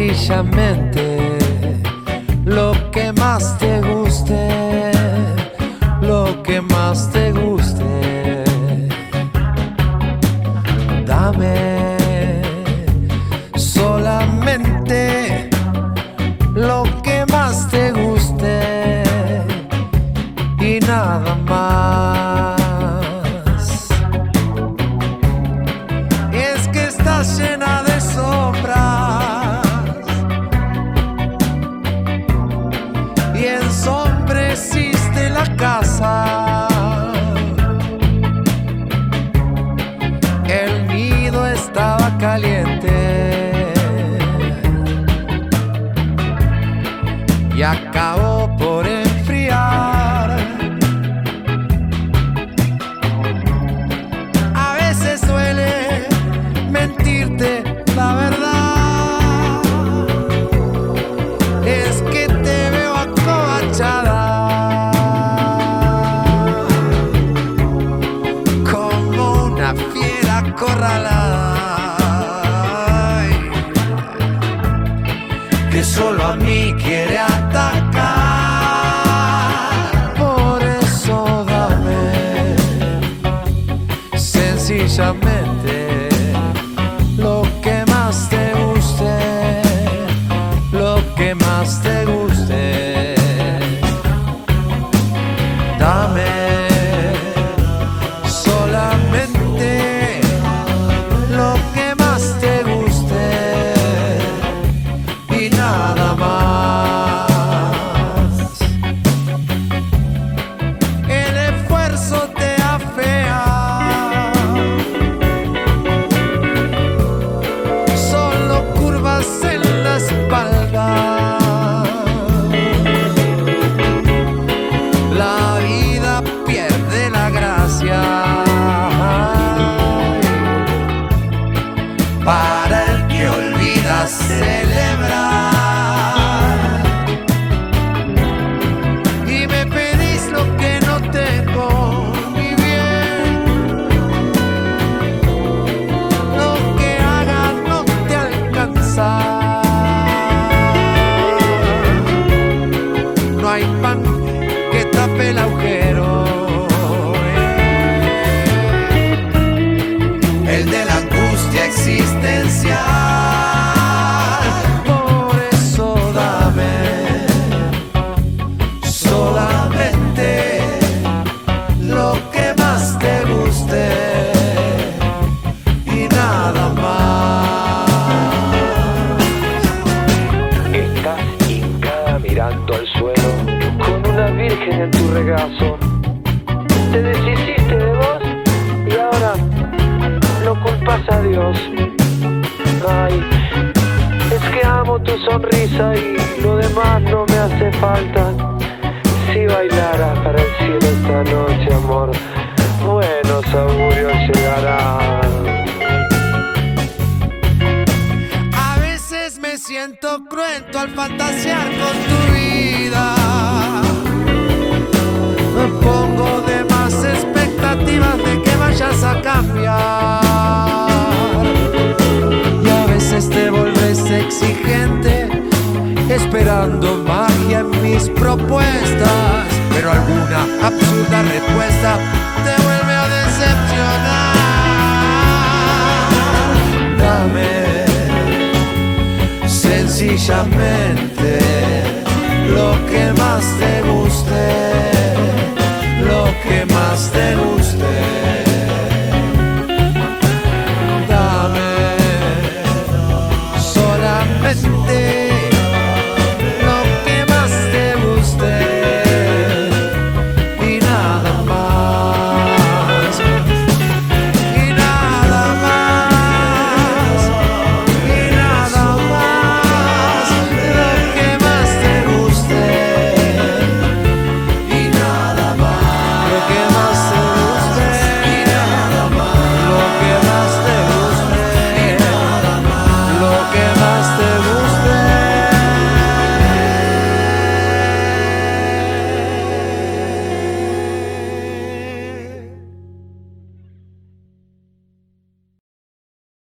precisamente. Y acabó Que solo a mí quiere atacar. Por eso dame sencillamente Te deshiciste de vos y ahora lo culpas a Dios. Amo tu sonrisa y lo demás no me hace falta. Si bailaras para el cielo esta noche, amor, buenos augurios llegarán. A veces me siento cruento al fantasear con tu vida. Me pongo de más expectativas de que vayas a cambiar. Propuestas. Pero alguna absurda respuesta te vuelve a decepcionar. Dame sencillamente lo que